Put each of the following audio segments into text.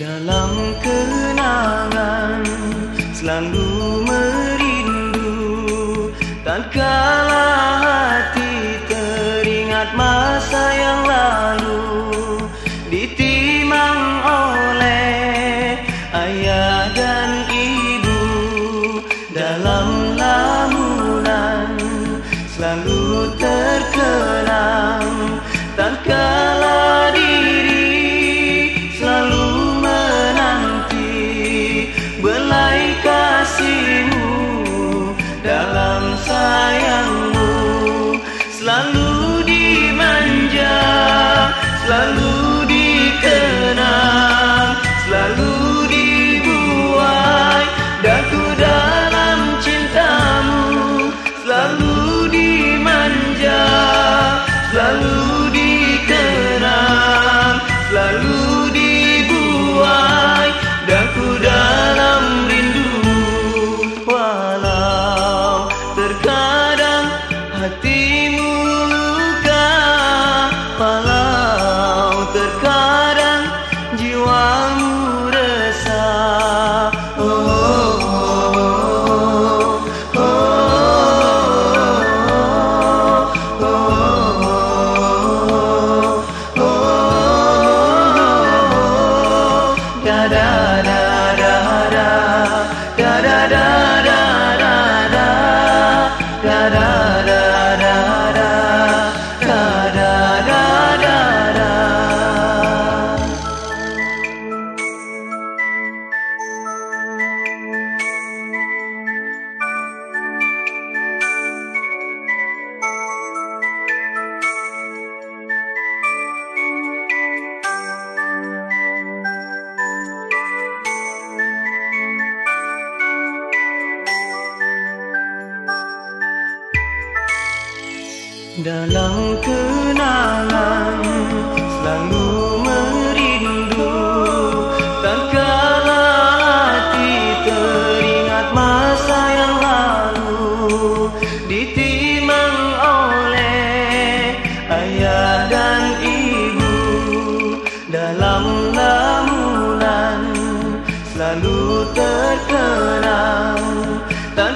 dalam kenangan selalu merindu. Tak kala Selalu da da dalam kenalan selalu merindu. Terkala hati teringat masa yang lalu ditimang oleh ayah dan ibu. Dalam lamunan selalu terkenal, tak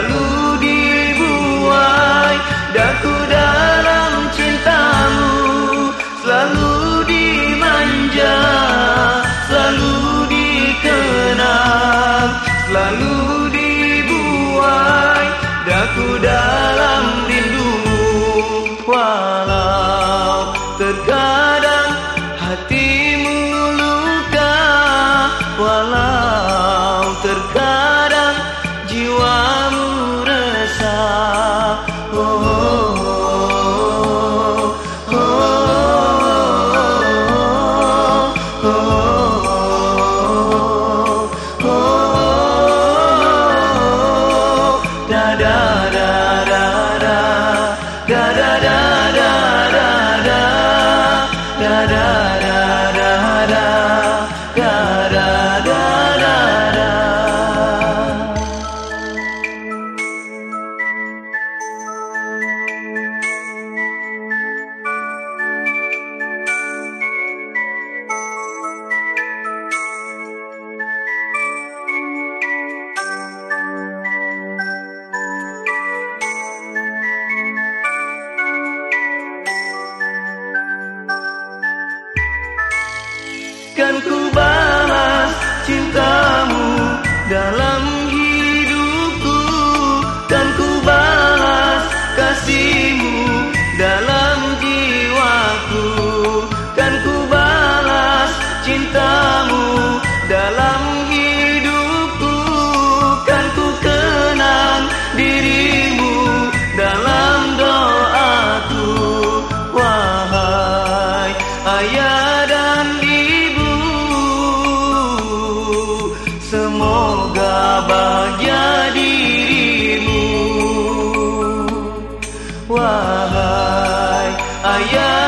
Salud. Kan ku balas cintamu dalam hidupku. Kan ku balas kasihmu dalam jiwaku. Kan ku balas cintamu dalam hidupku. Kan ku kenang dirimu dalam doaku. Wahai ayah. Wahai ayah